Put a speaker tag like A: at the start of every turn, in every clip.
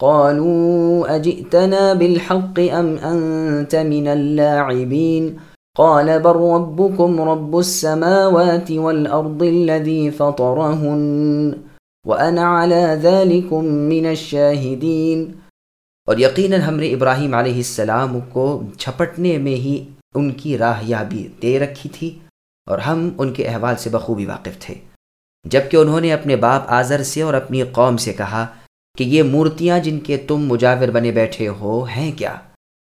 A: قالوا أجئتنا بالحق أم أنت من اللاعبين؟ قال بل ربكم رب السماوات والأرض الذي فطرهن وأنا على ذلكم من الشاهدين.
B: اور یقیناً ہم نے ابراہیم علیہ السلام کو چھپٹنے میں ہی ان کی راہ یابی دے رکھی تھی اور ہم ان کے احوال سے بخوبی واقف تھے۔ جبکہ انہوں نے اپنے باپ آذر سے اور اپنی قوم سے کہا کہ یہ مورتیاں جن کے تم مجاور بنے بیٹھے ہو ہیں کیا؟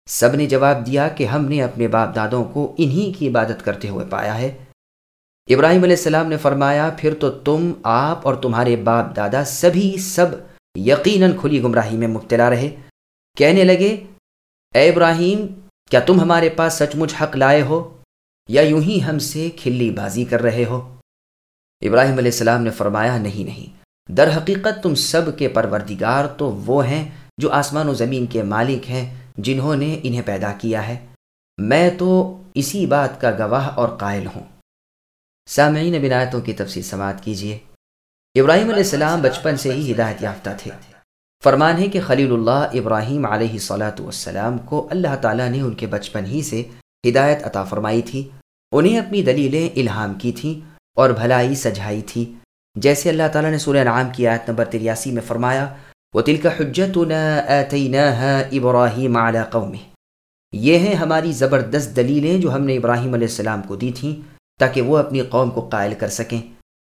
B: سب نے جواب دیا کہ ہم نے اپنے باپ دادوں کو انہی کی عبادت کرتے ہوئے پایا ہے۔ ابراہیم علیہ السلام نے فرمایا، پھر تو تم، آپ اور تمہارے باپ دادا سبھی سب یقیناً کھلی گمراہی میں مبتلا رہے۔ کہنے لگے، اے ابراہیم، کیا تم ہمارے پاس سچ مچ حق لائے ہو یا یوں ہی ہم سے کھلی بازی کر رہے ہو؟ ابراہیم علیہ السلام نے فرمایا، نہیں نہیں۔ در حقیقت تم سب کے پروردگار تو وہ ہیں جو آسمان و زمین کے مالک ہیں جنہوں نے انہیں پیدا کیا ہے۔ میں تو اسی بات کا گواہ اور قائل ہوں۔ سامعین بنایتوں کی تفصیل سماعت کیجیے۔ ابراہیم علیہ السلام بچپن سے ہی ہدایت یافتہ تھے۔ فرمان ہے کہ خلیل اللہ ابراہیم علیہ صلاۃ والسلام کو اللہ تعالیٰ نے ان کے بچپن ہی سے ہدایت عطا فرمائی تھی۔ انہیں اپنی دلیلیں الہام کی تھیں اور بھلائی سجھائی تھی۔ جیسے اللہ تعالیٰ نے سورہ نعام کی آیت نمبر تریاسی میں فرمایا وہ تل کا حجت ابراہیم علیہ یہ ہیں ہماری زبردست دلیلیں جو ہم نے ابراہیم علیہ السلام کو دی تھیں تاکہ وہ اپنی قوم کو قائل کر سکیں۔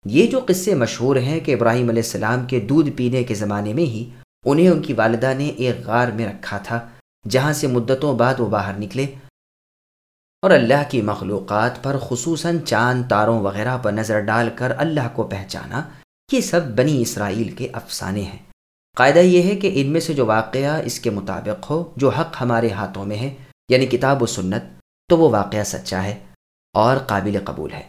B: یہ جو قصے مشہور ہیں کہ ابراہیم علیہ السلام کے دودھ پینے کے زمانے میں ہی انہیں ان کی والدہ نے ایک غار میں رکھا تھا، جہاں سے مدتوں بعد وہ باہر نکلے۔ اور اللہ کی مخلوقات پر خصوصاً چاند، تاروں وغیرہ پر نظر ڈال کر اللہ کو پہچانا، یہ سب بنی اسرائیل کے افسانے ہیں۔ قاعدہ یہ ہے کہ ان میں سے جو واقعہ اس کے مطابق ہو، جو حق ہمارے ہاتھوں میں ہے یعنی کتاب و سنت، تو وہ واقعہ سچا ہے اور قابل قبول ہے۔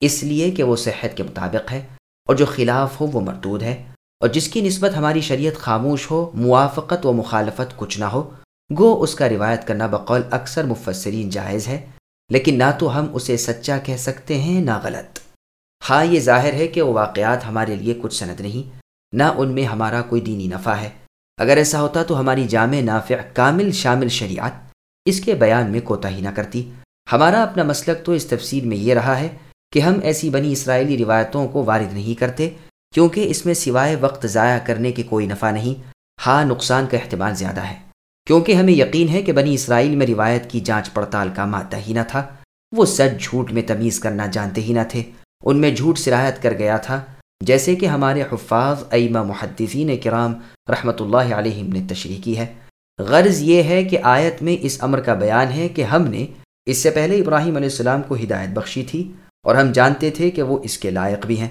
B: اس لیے کہ وہ صحت کے مطابق ہے اور جو خلاف ہو، وہ مردود ہے۔ اور جس کی نسبت ہماری شریعت خاموش ہو، موافقت و مخالفت کچھ نہ ہو گو اس کا روایت کرنا بقول اکثر مفسرین جائز ہے، لیکن نہ تو ہم اسے سچا کہہ سکتے ہیں نہ غلط۔ ہاں یہ ظاہر ہے کہ وہ واقعات ہمارے لیے کچھ سند نہیں، نہ ان میں ہمارا کوئی دینی نفع ہے۔ اگر ایسا ہوتا تو ہماری جامع نافع کامل شامل شریعت اس کے بیان میں کوتا ہی نہ کرتی۔ ہمارا اپنا مسلک تو اس تفسیر میں یہ رہا ہے کہ ہم ایسی بنی اسرائیلی روایتوں کو وارد نہیں کرتے، کیونکہ اس میں سوائے وقت ضائع کرنے کے کوئی نفع نہیں۔ ہاں نقصان کا احتمال زیادہ ہے۔ کیونکہ ہمیں یقین ہے کہ بنی اسرائیل میں روایت کی جانچ پڑتال کا مادہ ہی نہ تھا۔ وہ سچ جھوٹ میں تمیز کرنا جانتے ہی نہ تھے۔ ان میں جھوٹ سرایت کر گیا تھا، جیسے کہ ہمارے حفاظ ایمہ محدثین کرام رحمۃ اللہ علیہ نے تشریح کی ہے۔ غرض یہ ہے کہ آیت میں اس امر کا بیان ہے کہ ہم نے اس سے پہلے ابراہیم علیہ السلام کو ہدایت بخشی تھی اور ہم جانتے تھے کہ وہ اس کے لائق بھی ہیں۔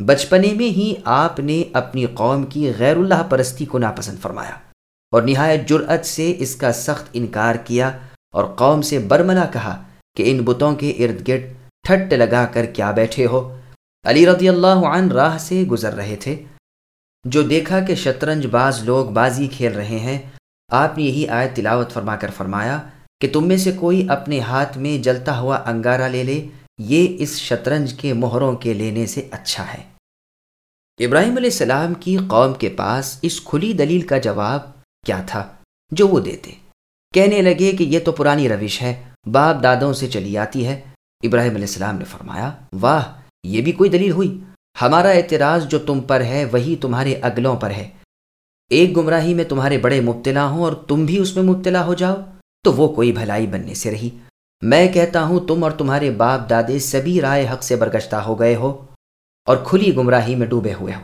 B: بچپنے میں ہی آپ نے اپنی قوم کی غیر اللہ پرستی کو ناپسند فرمایا۔ اور نہایت جرأت سے اس کا سخت انکار کیا اور قوم سے برملا کہا کہ ان بتوں کے ارد گرد ٹھٹ لگا کر کیا بیٹھے ہو۔ علی رضی اللہ عنہ راہ سے گزر رہے تھے۔ جو دیکھا کہ شطرنج باز لوگ بازی کھیل رہے ہیں، آپ نے یہی آیت تلاوت فرما کر فرمایا کہ تم میں سے کوئی اپنے ہاتھ میں جلتا ہوا انگارہ لے لے، یہ اس شطرنج کے مہروں کے لینے سے اچھا ہے۔ ابراہیم علیہ السلام کی قوم کے پاس اس کھلی دلیل کا جواب کیا تھا جو وہ دیتے۔ کہنے لگے کہ یہ تو پرانی روش ہے، باپ دادوں سے چلی آتی ہے۔ ابراہیم علیہ السلام نے فرمایا، واہ، یہ بھی کوئی دلیل ہوئی۔ ہمارا اعتراض جو تم پر ہے، وہی تمہارے اگلوں پر ہے۔ ایک گمراہی میں تمہارے بڑے مبتلا ہوں اور تم بھی اس میں مبتلا ہو جاؤ۔ تو وہ کوئی بھلائی بننے سے رہی۔ میں کہتا ہوں، تم اور تمہارے باپ دادے سبھی رائے حق سے برگشتہ ہو گئے ہو اور کھلی گمراہی میں ڈوبے ہوئے ہو۔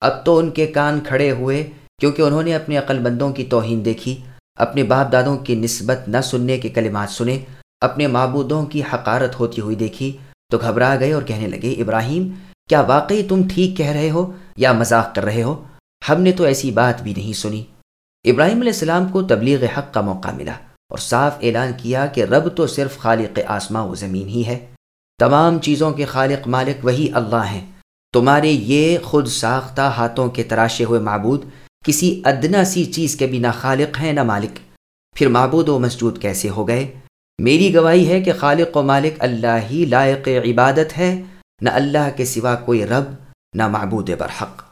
B: اب تو ان کے کان کھڑے ہوئے کیونکہ انہوں نے اپنے عقل بندوں کی توہین دیکھی، اپنے باپ دادوں کی نسبت نہ سننے کے کلمات سنے، اپنے معبودوں کی حقارت ہوتی ہوئی دیکھی، تو گھبرا گئے اور کہنے لگے، ابراہیم، کیا واقعی تم ٹھیک کہہ رہے ہو یا مذاق کر رہے ہو؟ ہم نے تو ایسی بات بھی نہیں سنی۔ ابراہیم علیہ السلام کو تبلیغ حق کا موقع ملا اور صاف اعلان کیا کہ رب تو صرف خالق آسماں و زمین ہی ہے۔ تمام چیزوں کے خالق مالک وہی اللہ ہیں۔ تمہارے یہ خود ساختہ ہاتھوں کے تراشے ہوئے معبود کسی ادنا سی چیز کے بھی نہ خالق ہیں نہ مالک۔ پھر معبود و مسجود کیسے ہو گئے؟ میری گواہی ہے کہ خالق و مالک اللہ ہی لائق عبادت ہے، نہ اللہ کے سوا کوئی رب، نہ معبود برحق۔